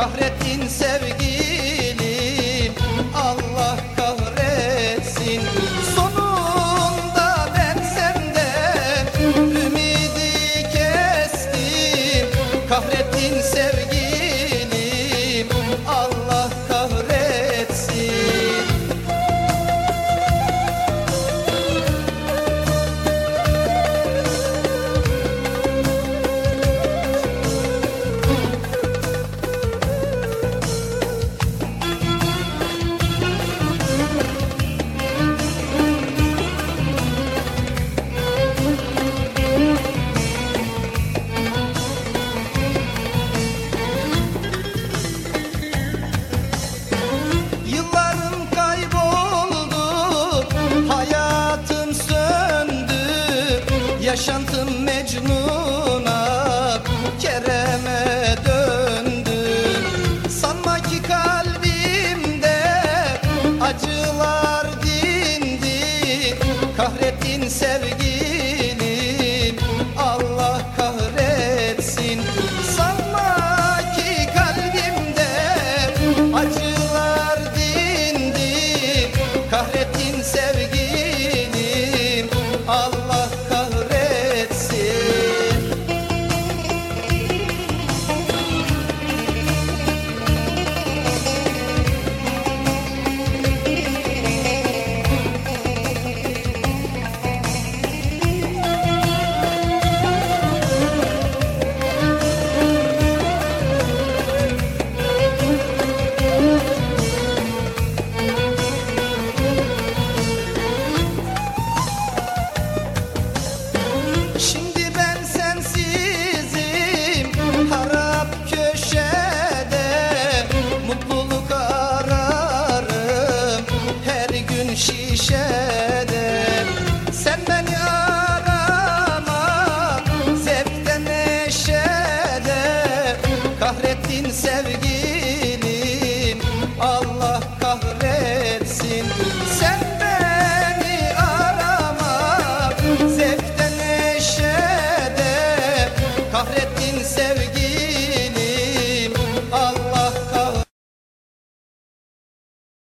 Kahrettin sevi Yaşantım Mecnun'a Şimdi ben sensizim harap köşede Mutluluk ararım her gün şişede. Sen beni arama zevkte neşede Kahrettin sevgilim arama zevkte neşede Kahrettin sevgilim